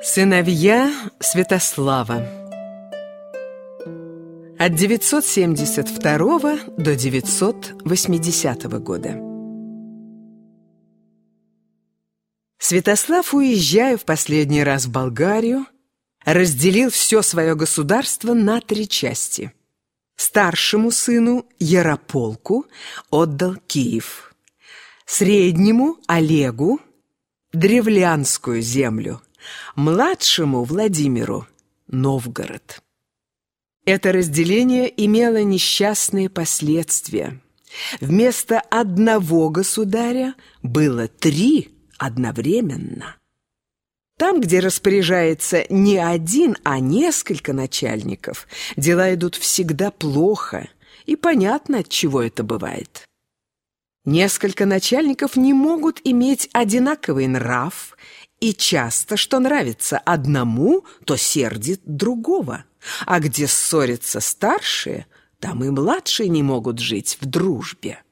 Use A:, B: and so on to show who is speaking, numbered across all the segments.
A: Сыновья Святослава. От 972 до 980 года. Святослав, уезжая в последний раз в Болгарию, разделил все свое государство на три части. Старшему сыну Ярополку отдал Киев, среднему Олегу древлянскую землю, младшему Владимиру Новгород. Это разделение имело несчастные последствия. Вместо одного государя было три одновременно. Там, где распоряжается не один, а несколько начальников, дела идут всегда плохо, и понятно, от чего это бывает. Несколько начальников не могут иметь одинаковый нрав, и часто, что нравится одному, то сердит другого. А где ссорятся старшие, там и младшие не могут жить в дружбе.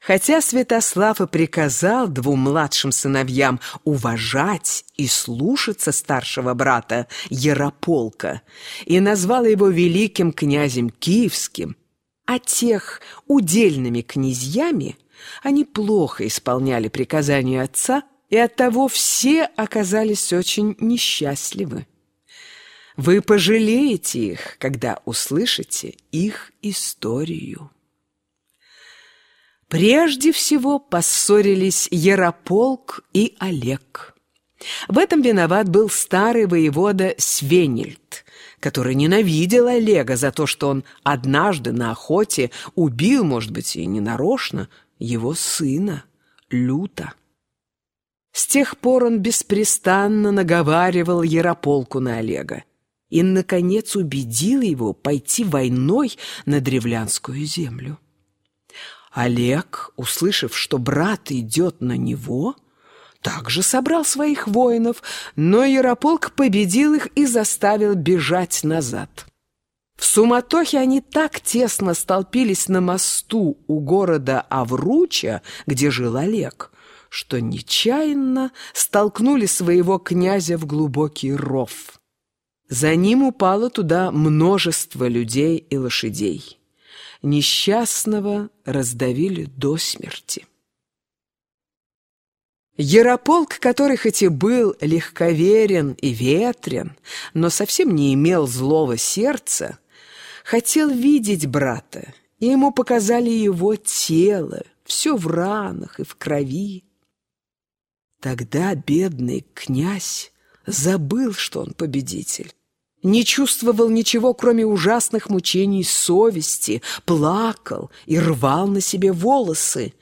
A: Хотя Святослав и приказал двум младшим сыновьям уважать и слушаться старшего брата Ярополка и назвал его великим князем Киевским, а тех удельными князьями, они плохо исполняли приказания отца, и оттого все оказались очень несчастливы. Вы пожалеете их, когда услышите их историю. Прежде всего поссорились Ярополк и Олег. В этом виноват был старый воевода Свенельд, который ненавидел Олега за то, что он однажды на охоте убил, может быть, и ненарочно, его сына, Люта. С тех пор он беспрестанно наговаривал Ярополку на Олега и, наконец, убедил его пойти войной на древлянскую землю. Олег, услышав, что брат идет на него, также собрал своих воинов, но Ярополк победил их и заставил бежать назад. В суматохе они так тесно столпились на мосту у города Авруча, где жил Олег, что нечаянно столкнули своего князя в глубокий ров. За ним упало туда множество людей и лошадей несчастного раздавили до смерти. Ярополк, который хоть и был легковерен и ветрен, но совсем не имел злого сердца, хотел видеть брата, и ему показали его тело, все в ранах и в крови. Тогда бедный князь забыл, что он победитель не чувствовал ничего, кроме ужасных мучений совести, плакал и рвал на себе волосы,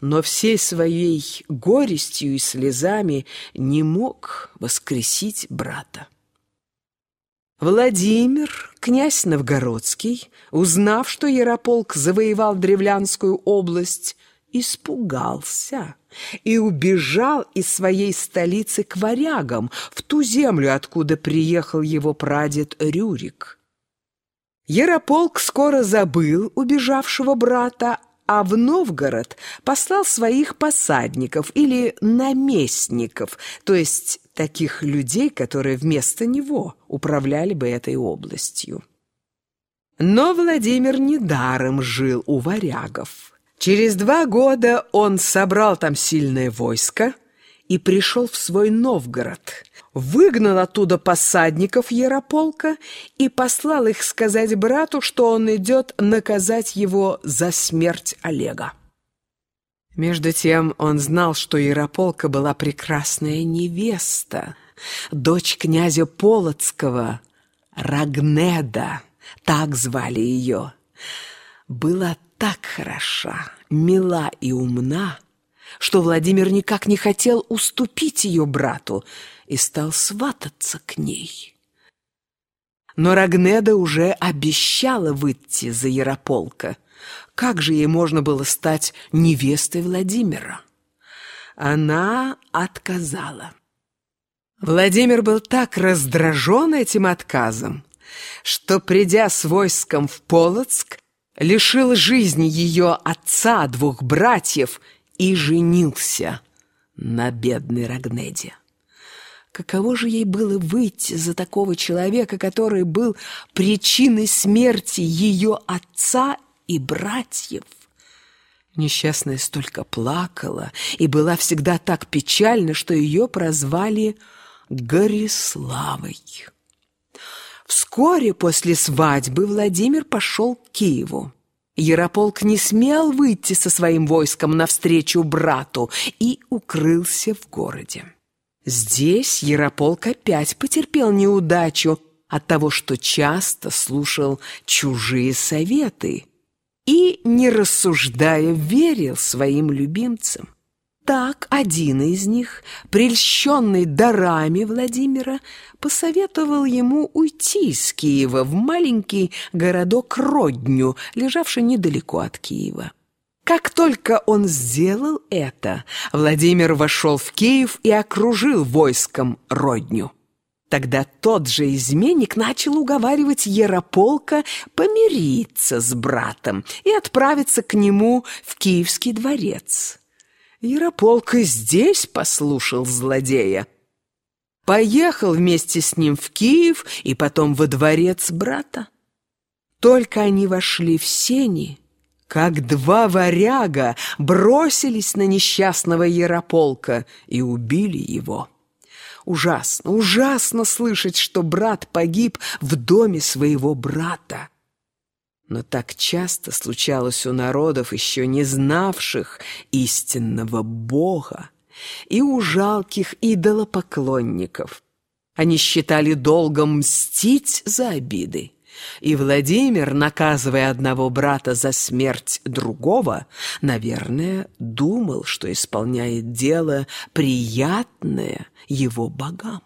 A: но всей своей горестью и слезами не мог воскресить брата. Владимир, князь Новгородский, узнав, что Ярополк завоевал Древлянскую область, испугался и убежал из своей столицы к варягам, в ту землю, откуда приехал его прадед Рюрик. Ярополк скоро забыл убежавшего брата, а в Новгород послал своих посадников или наместников, то есть таких людей, которые вместо него управляли бы этой областью. Но Владимир недаром жил у варягов. Через два года он собрал там сильное войско и пришел в свой Новгород, выгнал оттуда посадников Ярополка и послал их сказать брату, что он идет наказать его за смерть Олега. Между тем он знал, что Ярополка была прекрасная невеста, дочь князя Полоцкого, Рагнеда, так звали ее. Была так хороша, мила и умна, что Владимир никак не хотел уступить ее брату и стал свататься к ней. Но Рагнеда уже обещала выйти за Ярополка. Как же ей можно было стать невестой Владимира? Она отказала. Владимир был так раздражен этим отказом, что, придя с войском в Полоцк, лишил жизни ее отца, двух братьев и женился на бедной Рагнеде. Каково же ей было выйти за такого человека, который был причиной смерти ее отца и братьев? Несчастная столько плакала и была всегда так печальна, что ее прозвали Гориславой. Вскоре после свадьбы Владимир пошел к Киеву. Ярополк не смел выйти со своим войском навстречу брату и укрылся в городе. Здесь Ярополк опять потерпел неудачу от того, что часто слушал чужие советы и, не рассуждая, верил своим любимцам. Так один из них, прельщенный дарами Владимира, посоветовал ему уйти из Киева в маленький городок Родню, лежавший недалеко от Киева. Как только он сделал это, Владимир вошел в Киев и окружил войском Родню. Тогда тот же изменник начал уговаривать Ярополка помириться с братом и отправиться к нему в Киевский дворец. Ярополк и здесь послушал злодея. Поехал вместе с ним в Киев и потом во дворец брата. Только они вошли в сени, как два варяга бросились на несчастного Ярополка и убили его. Ужасно, ужасно слышать, что брат погиб в доме своего брата. Но так часто случалось у народов, еще не знавших истинного Бога, и у жалких идолопоклонников. Они считали долгом мстить за обиды. И Владимир, наказывая одного брата за смерть другого, наверное, думал, что исполняет дело приятное его богам.